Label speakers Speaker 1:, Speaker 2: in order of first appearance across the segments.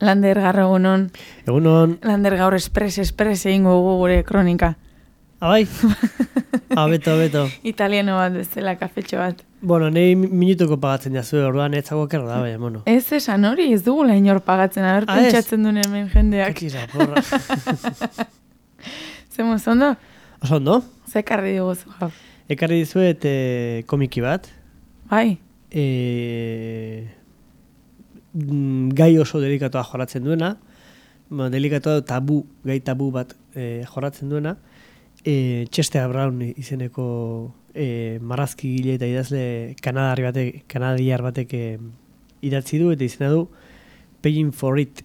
Speaker 1: Lander garra egunon.
Speaker 2: Egunon,
Speaker 1: Lander gaur espres, espres egin gugu gure kronika.
Speaker 2: abai? Abeto, abeto.
Speaker 1: Italiano bat bezala kafetxo bat.
Speaker 2: Bueno, nahi minutuko pagatzen jazu, orduan ez zago kerra da, baina, bueno.
Speaker 1: Ez esan hori, ez dugula inor pagatzen, aber
Speaker 2: Ah,
Speaker 1: pentsatzen duen hemen jendeak.
Speaker 2: Kakira, porra.
Speaker 1: Zemo zondo?
Speaker 2: Oso ondo,
Speaker 1: Zekarri diguzu gaur.
Speaker 2: ekarri dizuet e, komiki bat,
Speaker 1: Bai,
Speaker 2: e, gai oso delikatoa joratzen duena, ba, delikatoa tabu, gai tabu bat e, joratzen duena, e, Chester Brown izeneko e, marrazki gile eta idazle kanadar batek, kanadiar batek e, idatzi du eta izena du Paying for it.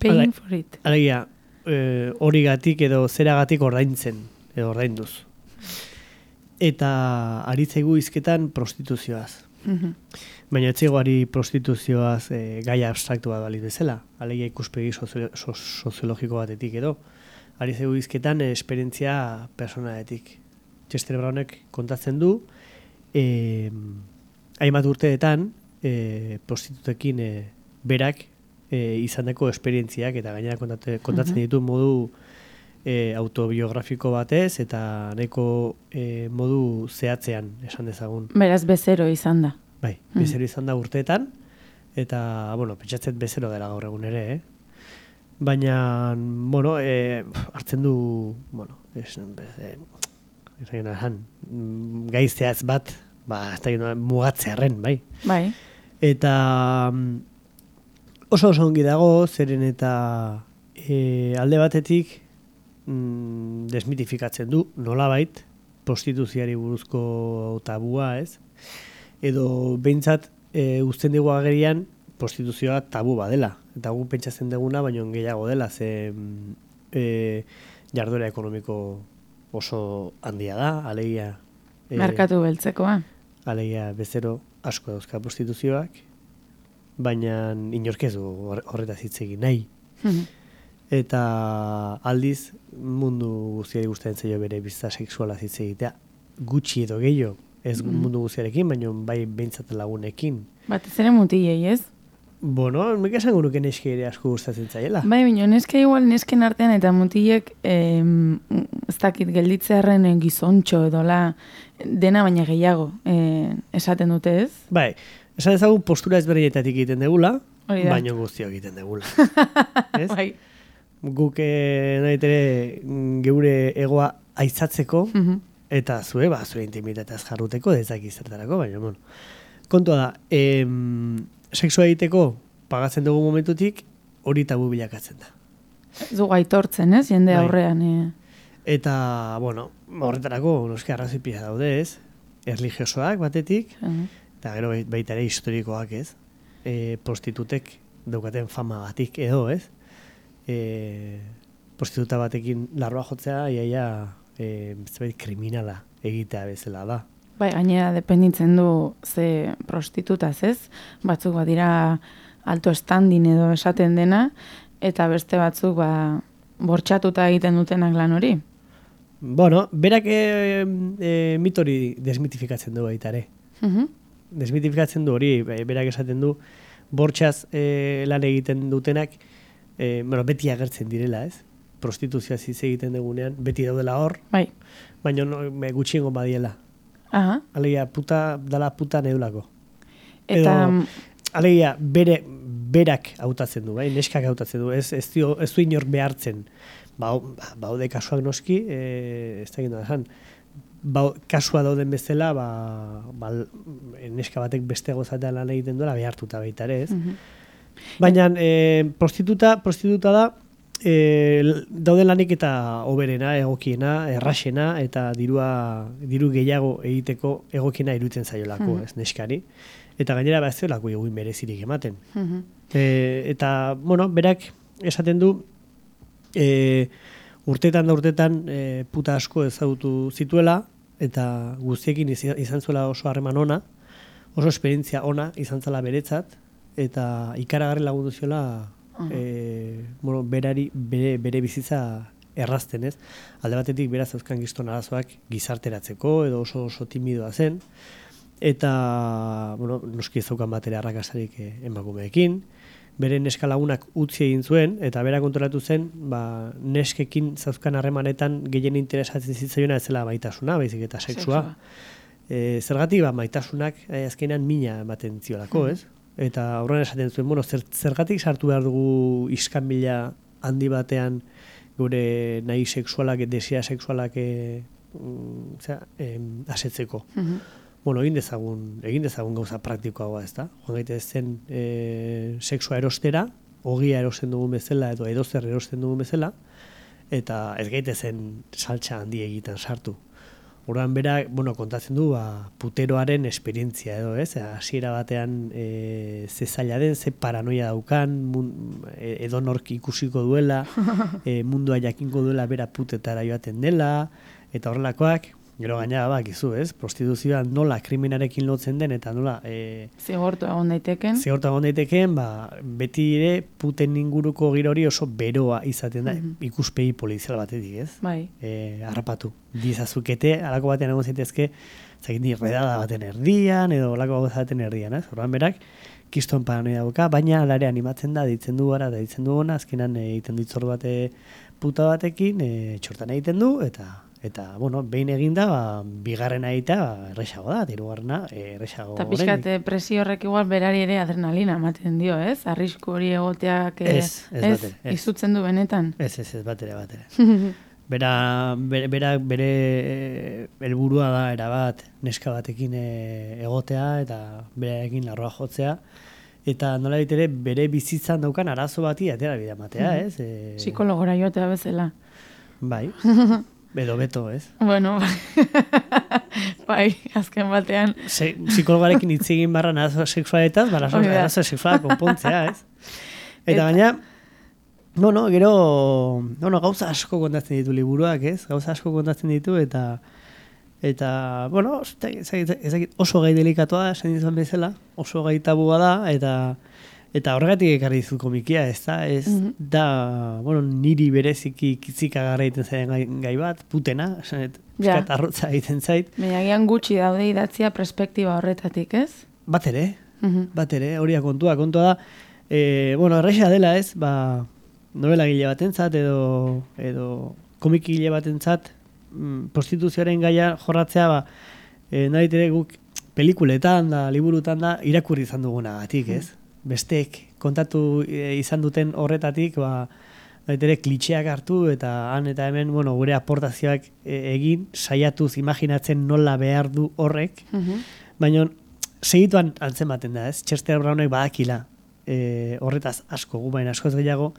Speaker 1: paying
Speaker 2: Hala-
Speaker 1: for it.
Speaker 2: Alegia, e, horigatik edo zeragatik ordaintzen, edo ordainduz. Eta aritzaigu izketan prostituzioaz.
Speaker 1: Mhm.
Speaker 2: Baina etzigoari prostituzioaz e, gaia abstraktu bat baliz bezala. Alegia ikuspegi sozio, so, soziologiko batetik edo. Ari zegu izketan e, esperientzia personaletik. Chester Brownek kontatzen du, e, hainbat urteetan e, prostitutekin e, berak e, izandako esperientziak eta gainera kontate, kontatzen ditu modu e, autobiografiko batez eta nahiko e, modu zehatzean esan dezagun.
Speaker 1: Beraz bezero izan da.
Speaker 2: Bai,
Speaker 1: Mhm.
Speaker 2: bezero izan da urteetan, eta, bueno, pentsatzet bezero dela gaur egun ere, eh? Baina, bueno, e, hartzen du, bueno, es, e, mm, gaizteaz bat, ba, ez da mugatzearen, bai.
Speaker 1: Bai,
Speaker 2: Eta oso oso ongi dago, zeren eta e, alde batetik mm, desmitifikatzen du, nolabait, prostituziari buruzko tabua, ez? Edo behintzat e, uzten dugu agerian prostituzioa tabu badela. Eta gu pentsatzen duguna, baino gehiago dela, ze mm, e, jarduera ekonomiko oso handia da, alegia... e,
Speaker 1: merkatu beltzekoa.
Speaker 2: alegia bezero asko dauzka prostituzioak, baina inork ez du hor- horretaz hitz egin nahi.
Speaker 1: Mhm.
Speaker 2: Eta aldiz mundu guztiari gustatzen zaio bere bizitza sexuala hitz egitea, gutxi edo gehiago, ez
Speaker 1: Mhm.
Speaker 2: mundu guztiarekin, baina bai behintzat lagunekin.
Speaker 1: Batez ere mutilei, ez?
Speaker 2: Bueno, nik esango nuke neske ere asko gustatzen zaiela.
Speaker 1: Bai, baina neske igual nesken artean eta mutilek em, ez dakit gelditzearen eh, gizontxo edola dena baina gehiago eh, esaten dute ez?
Speaker 2: Bai, esan ezagun postura ezberdinetatik egiten degula, baina guztiok egiten degula. ez?
Speaker 1: Bai.
Speaker 2: Guk eh, nahi ere mm, geure egoa aizatzeko,
Speaker 1: Mhm.
Speaker 2: Eta zue, ba, zure intimitateaz jarruteko, ez dakit zertarako, baina, bueno. Kontua da, em, sexua egiteko pagatzen dugu momentutik, hori tabu bilakatzen da.
Speaker 1: Zu aitortzen, ez? Jende
Speaker 2: Bai.
Speaker 1: aurrean. Eh.
Speaker 2: Eta, bueno, horretarako, noski arrazipia daude, ez? Erligiosoak batetik,
Speaker 1: Mhm.
Speaker 2: eta gero bait- baita ere historikoak, ez? E, prostitutek daukaten fama batik edo, ez? E, prostituta batekin larroa jotzea, iaia, e, zerbait kriminala egitea bezala da.
Speaker 1: Bai, gainera dependitzen du ze prostitutaz, ez? Batzuk badira alto standin edo esaten dena, eta beste batzuk ba, bortxatuta egiten dutenak lan hori.
Speaker 2: Bueno, berak e, e, mitori desmitifikatzen du baita ere.
Speaker 1: Mhm.
Speaker 2: Desmitifikatzen du hori, be- berak esaten du, bortxaz e, lan egiten dutenak, e, bueno, beti agertzen direla, ez? Prostituzioa hitz egiten dugunean, beti daudela hor,
Speaker 1: Bai.
Speaker 2: baina no, me, gutxiengo badiela.
Speaker 1: Aha.
Speaker 2: Alegia, puta, dala puta neulako.
Speaker 1: Eta
Speaker 2: Edo- Alegia, bere, berak hautatzen du, bai? neskak hautatzen du, ez, ez, dio, ez du inork behartzen. Ba, ba, baude kasuak noski, e, ez da gindu ba, kasua dauden bezala, ba, ba, neska batek beste gozatea lan egiten duela behartuta baita ere, ez?
Speaker 1: mhm.
Speaker 2: Baina e, prostituta, prostituta da, e, dauden lanik eta oberena, egokiena, erraxena, eta dirua, diru gehiago egiteko egokiena irutzen zaiolako,
Speaker 1: Mhm.
Speaker 2: ez neskari. Eta gainera ba ez zelako eguin berezirik ematen.
Speaker 1: Mhm.
Speaker 2: E, eta, bueno, berak esaten du, e, urtetan da urtetan e, puta asko ezagutu zituela, eta guztiekin izan zuela oso harreman ona, oso esperientzia ona izan zela beretzat, eta ikaragarri lagundu ziola. E, bueno, berari, bere, bere bizitza errazten ez. Alde batetik beraz euskan gizton arazoak gizarteratzeko edo oso oso timidoa zen, eta bueno, noski ez zaukan batera arrakasarik eh, emakumeekin, bere neska lagunak utzi egin zuen, eta bera konturatu zen, ba, neskekin zauzkan harremanetan gehien interesatzen zitzaiona ez zela maitasuna, baizik eta sexua. E, zergatik, ba, maitasunak e, azkenean mina ematen ziolako, ez? Eta horren esaten zuen, bueno, zer, zergatik sartu behar dugu iskan handi batean gure nahi sexualak, desia sexualak e, mm, asetzeko. Bueno, egin dezagun, egin dezagun gauza praktikoa ez da? Joan gaite zen e, sexua erostera, ogia erosten dugun bezala edo edozer erosten dugun bezala, eta ez gaite zen saltza handi egiten sartu. Horan bera, bueno, kontatzen du, ba, puteroaren esperientzia edo, ez? Hasiera batean e, ze zaila den, ze paranoia daukan, mun, e, edo nork ikusiko duela, e, mundua jakinko duela bera putetara joaten dela, eta horrelakoak, Gero gaina bakizu, ez? Prostituzioa nola kriminarekin lotzen den eta nola eh
Speaker 1: zigortu egon daiteken.
Speaker 2: Zigortu egon daiteken, ba, beti ere puten inguruko girori oso beroa izaten da mm -hmm. ikuspegi polizial batetik, ez?
Speaker 1: Bai.
Speaker 2: Eh, harrapatu. Dizazukete alako batean egon zaitezke, zakin di redada baten erdian edo alako baten erdian, ez? Orduan berak kiston paranoia dauka, baina alare animatzen da, ditzen du gara, ditzen du ona, azkenan egiten ditzor bate puta batekin, e, txortan egiten du, eta Eta, bueno, behin eginda, ba, bigarren aita, ba, erresago da, tirugarrena, erresago.
Speaker 1: Eta pixkat, presio horrek igual berari ere adrenalina ematen dio, ez? Arrisku hori egoteak,
Speaker 2: ez, ez, ez, batere,
Speaker 1: ez. izutzen du benetan.
Speaker 2: Ez, ez, ez, batere, batere. bera, bera, bere helburua da, erabat, neska batekin e, egotea, eta berarekin larroa jotzea. Eta nola ditere, bere bizitzan daukan arazo bati atera bidea matea, ez? E...
Speaker 1: Psikologora joatea bezala.
Speaker 2: Bai. Edo beto, ez?
Speaker 1: Bueno, bai, azken batean.
Speaker 2: Se, psikologarekin hitz egin barra nazo seksualetaz, barra nazo seksuala konpontzea, ez? Eta baina, no, no, gero, no, no, gauza asko kontatzen ditu liburuak, ez? Gauza asko kontatzen ditu, eta, eta, bueno, oso gai delikatoa da, esan izan bezala, oso gai tabua da, eta, Eta horregatik ekarri dizu komikia, ez da, ez mhm. da, bueno, niri bereziki kitzika gara egiten zaien gai, bat, putena, esanet, ja. arrotza egiten zait.
Speaker 1: Baina gutxi daude idatzia perspektiba horretatik, ez?
Speaker 2: Bat ere, mm bat ere, hori kontua, kontua da, e, bueno, erresa dela ez, ba, novela gile batentzat edo, edo komiki gile batentzat, mm, prostituzioaren gaia jorratzea, ba, e, nahi ere guk pelikuletan da, liburutan da, irakurri izan duguna gatik, ez? Besteek kontatu e, izan duten horretatik, ba, ere klitxeak hartu eta han eta hemen, bueno, gure aportazioak e, egin, saiatuz imaginatzen nola behar du horrek, mm baina segituan antzematen da, ez? Chester Brownek badakila e, horretaz asko, gu baina asko ez gehiago,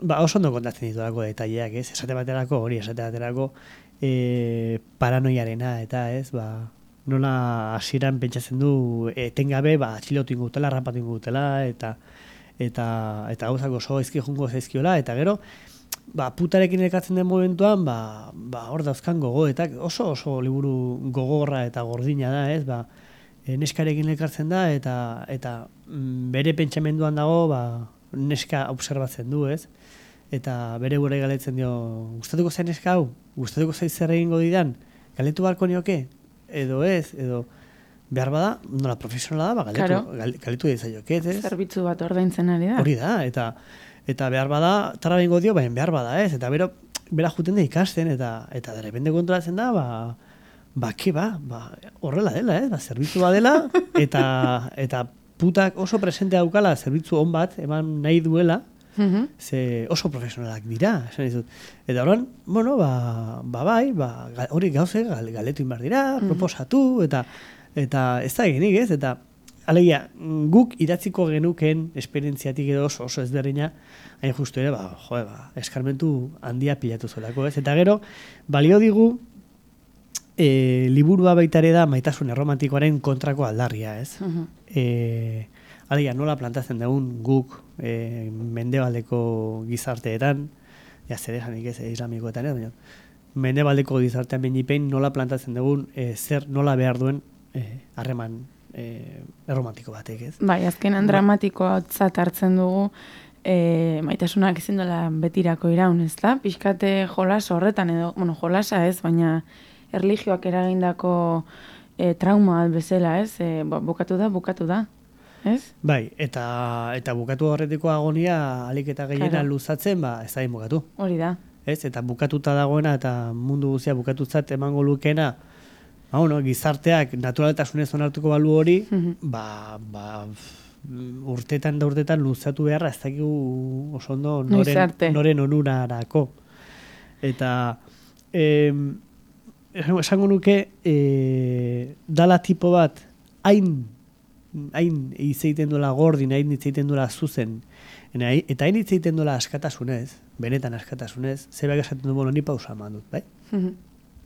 Speaker 2: ba, oso ondo kontatzen ditu dago detaileak, ez? Esate baterako, hori esate baterako, e, paranoiarena, eta ez, ba, nola hasieran pentsatzen du etengabe ba atxilotu ingutela, rapatu ingutela eta eta eta gauzak oso ezki jungo zaizkiola eta gero ba putarekin ekatzen den momentuan ba ba hor dauzkan gogoetak oso oso liburu gogorra eta gordina da, ez? Ba e, neskarekin elkartzen da eta eta mm, bere pentsamenduan dago ba neska observatzen du, ez? Eta bere gure galetzen dio, gustatuko zen neska hau? Gustatuko zaiz zer egingo didan? Galetu barko nioke? Edo ez, edo behar bada, nola profesionala da, ba, galetu, claro. galetu ez?
Speaker 1: Zerbitzu bat ordaintzen ari da.
Speaker 2: Hori da, eta eta behar bada, tara bengo dio, baina behar bada, ez? Eta bero, bera juten da ikasten, eta eta derrepende kontrolatzen da, ba, ba, ke ba, ba, horrela dela, ez? Ba, zerbitzu bat dela, eta, eta putak oso presente daukala zerbitzu on bat, eman nahi duela, -hmm. ze oso profesionalak dira, esan dizut. Eta horan, bueno, ba, ba bai, ba, hori gauze galetu inbar dira, mm proposatu, eta eta ez da eginik ez, eta alegia, guk idatziko genuken esperientziatik edo oso, oso ezberdina, hain justu ere, ba, joe, ba, eskarmentu handia pilatu zelako ez. Eta gero, balio digu, e, liburua baitare da maitasun erromantikoaren kontrako aldarria, ez? Mm -hmm. Alegia, nola plantatzen dugun guk e, mendebaldeko gizarteetan, ja, zer esan ez, islamikoetan, baina, mendebaldeko gizartean benipein nola plantatzen dugun e, zer nola behar duen e, harreman e, erromantiko batek, ez?
Speaker 1: Bai, azkenan dramatikoa hartzen dugu, e, maitasunak ezin dela betirako iraun, ez da? Piskate jolas horretan edo, bueno, jolasa ez, baina erligioak eragindako e, trauma bezala, ez? E, bukatu da, bukatu da. Ez?
Speaker 2: Bai, eta eta bukatu horretiko agonia alik eta gehiena
Speaker 1: Claro.
Speaker 2: luzatzen, ba, ez da bukatu.
Speaker 1: Hori da.
Speaker 2: Ez? Eta bukatuta dagoena eta mundu guztia bukatutzat emango lukena, ba, bueno, gizarteak naturaltasunez onartuko balu hori,
Speaker 1: Mhm.
Speaker 2: ba, ba, mm, urtetan da urtetan luzatu beharra ez dakigu oso ondo noren, noren onurarako. Eta em, esango nuke e, dala tipo bat hain hain hitz egiten duela gordin, hain hitz egiten duela zuzen, eta hain hitz egiten duela askatasunez, benetan askatasunez, zebeak esaten du, bueno, ni pausa eman dut, bai?
Speaker 1: Mhm.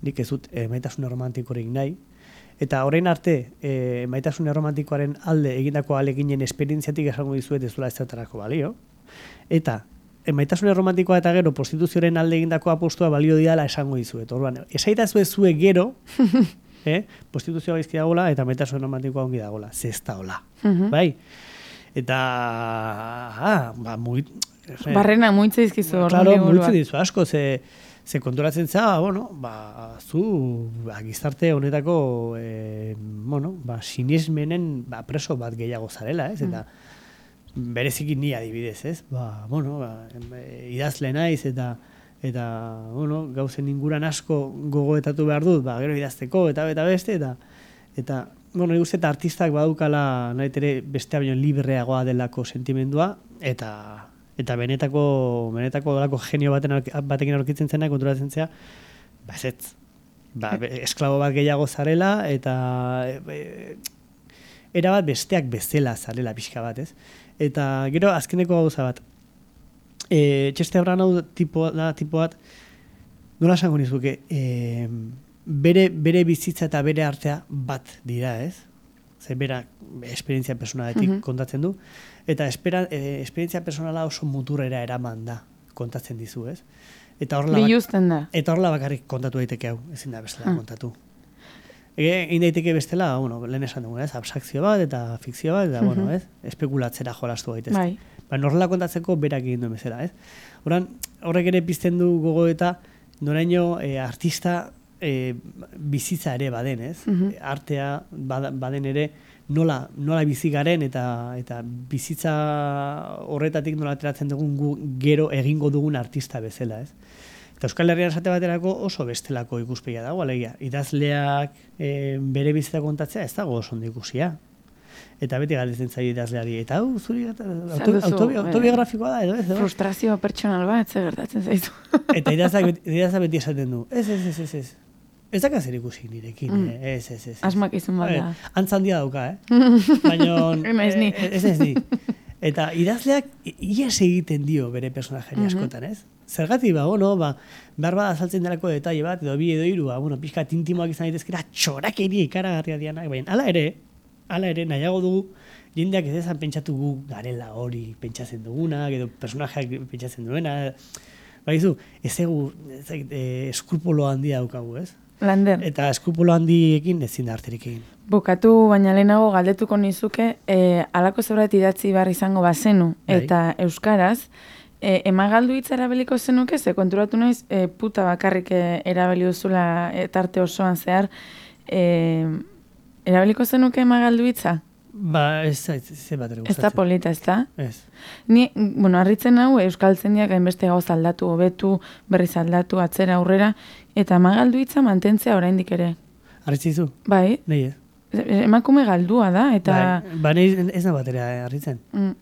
Speaker 2: nik ez dut e, maitasun romantikorik nahi. Eta orain arte, e, maitasun romantikoaren alde egindako aleginen esperientziatik esango dizuet ez duela ez balio. Eta e, maitasun romantikoa eta gero prostituzioaren alde egindako apostua balio diala esango dizuet. Orduan, esaitazu ez zue gero, eh, prostituzioa gaizki dagoela eta maitasun romantikoa ongi dagoela. Zesta hola.
Speaker 1: Mhm.
Speaker 2: Bai? Eta, ah, ba, muit,
Speaker 1: Barrena muitza izkizu hor
Speaker 2: Claro, muitzen dizu asko, ze, ze konturatzen za, bueno, ba, zu ba, gizarte honetako, e, bueno, ba, sinismenen ba, preso bat gehiago zarela, ez? Eta bereziki ni adibidez, ez? Ba, bueno, ba, em, e, idazle naiz eta eta bueno, gauzen inguran asko gogoetatu behar dut, ba, gero idazteko eta eta beste eta eta bueno, nik uste eta artistak badukala nahi ere beste baino libreagoa delako sentimendua eta eta benetako benetako delako genio baten batekin aurkitzen zena konturatzen zea ba ezetz. Ba, esklabo bat gehiago zarela eta e, e, era bat besteak bezala zarela pixka bat, ez? Eta gero azkeneko gauza bat. E, Txeste Branau tipo da tipo bat nola esango nizuke, e, bere, bere bizitza eta bere artea bat dira, ez? Ze bera esperientzia personaletik
Speaker 1: Mhm.
Speaker 2: kontatzen du. Eta espera, e, esperientzia personala oso muturrera eraman da kontatzen dizu, ez? Eta
Speaker 1: Biluzten da.
Speaker 2: eta horrela bakarrik kontatu daiteke hau, ezin da bestela
Speaker 1: Hmm.
Speaker 2: kontatu. Ege, egin daiteke bestela, bueno, lehen esan dugu, ez? Abstrakzio bat eta fikzio bat, eta, bueno,
Speaker 1: Mhm.
Speaker 2: ez? Espekulatzera jolastu gaitezke.
Speaker 1: Bai.
Speaker 2: Ba, norrela kontatzeko berak egin duen bezala, ez? Horan, horrek ere pizten du gogo eta noraino e, artista e, bizitza ere baden, ez?
Speaker 1: Mhm.
Speaker 2: Artea bada- baden ere nola, nola bizi garen eta eta bizitza horretatik nola ateratzen dugun gu, gero egingo dugun artista bezala, ez? Eta Euskal Herrian esate baterako oso bestelako ikuspegia dago, alegia. Idazleak e, bere bizitza kontatzea ez dago oso ondo ikusia. Eta beti galdetzen zaio idazleari. Eta hau, zuri
Speaker 1: duzu,
Speaker 2: autobi-
Speaker 1: eh,
Speaker 2: autobiografikoa da, edo ez? edo?
Speaker 1: Frustrazio pertsonal bat, ze gertatzen zaizu.
Speaker 2: Eta idazleak beti, idazleak beti esaten du. Ez, ez, ez, ez, ez. Ez daka zer ikusi nirekin,
Speaker 1: Mm.
Speaker 2: eh? ez, ez, ez. ez.
Speaker 1: Asmakizun bat da.
Speaker 2: Eh, Antza handia dauka, eh? Baina...
Speaker 1: Ez naiz ni.
Speaker 2: Ez ez ni. Eta idazleak ies egiten dio bere personajeri
Speaker 1: Mhm.
Speaker 2: askotan, ez? Zergatik, ba, bueno, ba, behar bada azaltzen delako detalle bat, edo bi edo hiru, ba, bueno, pixka tintimoak izan daitezkera, txorakeria ikaragarria dianak, baina hala ere, hala ere, nahiago dugu, jendeak ez ezan pentsatu gu garela hori pentsatzen duguna, edo personajeak pentsatzen duena, Baizu, ez egu, ez dakit, eh, eskrupulo handia daukagu, ez?
Speaker 1: Lander,
Speaker 2: Eta eskrupulo handiekin ezin da arterik egin.
Speaker 1: bukatu baina lehenago galdetuko nizuke, e, alako zerbait idatzi behar izango bazenu,
Speaker 2: Bai.
Speaker 1: eta euskaraz, e, emagaldu hitza erabiliko zenuke, ze konturatu naiz, e, puta bakarrik e, erabili duzula e, tarte osoan zehar, e, erabiliko zenuke emagaldu hitza?
Speaker 2: Ba, ez ez bat ere
Speaker 1: Ez da polita, ez da?
Speaker 2: Ez.
Speaker 1: Ni, bueno, harritzen hau, euskaltzendiak hainbeste gauz aldatu, hobetu, berriz aldatu, atzera aurrera, eta emagaldu hitza mantentzea oraindik ere.
Speaker 2: Arritzizu?
Speaker 1: Bai,
Speaker 2: Nei, ez.
Speaker 1: e- emakume galdua da, eta...
Speaker 2: Bai, ba, nei, ez da batera harritzen.
Speaker 1: Mm,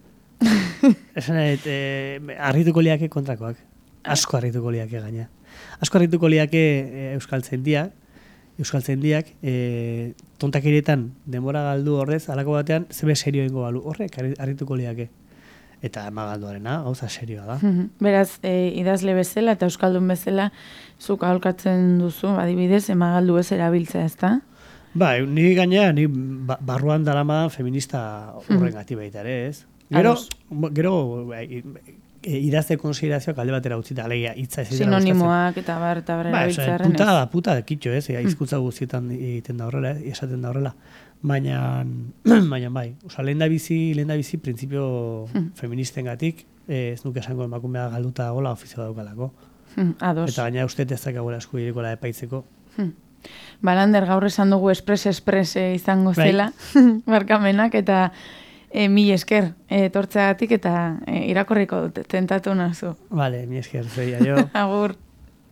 Speaker 2: Esan nahi, eh, harrituko liake kontrakoak. Asko harrituko liake gaina. Asko harrituko liake eh, euskaltzendiak, euskaltzendiak, eh, tontakirietan denbora galdu horrez, alako batean, zebe serio ingo balu. Horrek harri- harrituko liake. Eta emagalduarena, gauza serioa da.
Speaker 1: Mhm. Beraz, e, idazle bezala eta euskaldun bezala zuk aholkatzen duzu, adibidez, emagaldu ez erabiltzea, ezta?
Speaker 2: Ba, ni gainera, ni ba- barruan daramadan feminista horren gati baita ere, ez? Gero,
Speaker 1: Ados.
Speaker 2: gero e, idazte konsiderazioak alde batera utzita, alegia, hitza ez.
Speaker 1: Sinonimoak eta bar eta bar
Speaker 2: Ba, eso, puta, da, puta da, kitxo, ez? Ea, hizkuntza guztietan egiten da horrela, ez? esaten da horrela. Baina, baina bai, oza, lehen da bizi, lehen da bizi, printzipio
Speaker 1: Hmm.
Speaker 2: feministen gatik, ez nuke esango emakumea galduta dagoela ofizio daukalako.
Speaker 1: Hmm, Ados.
Speaker 2: Eta gaina uste ez dakagoela eskubidekola epaitzeko.
Speaker 1: Hmm. Balander gaur esan dugu espres espres izango
Speaker 2: Bai.
Speaker 1: zela, barkamenak, eta E, mi esker, etortzeagatik eta e, irakorriko dut, tentatu nazu.
Speaker 2: Vale, mi esker, zeia, jo.
Speaker 1: Agur.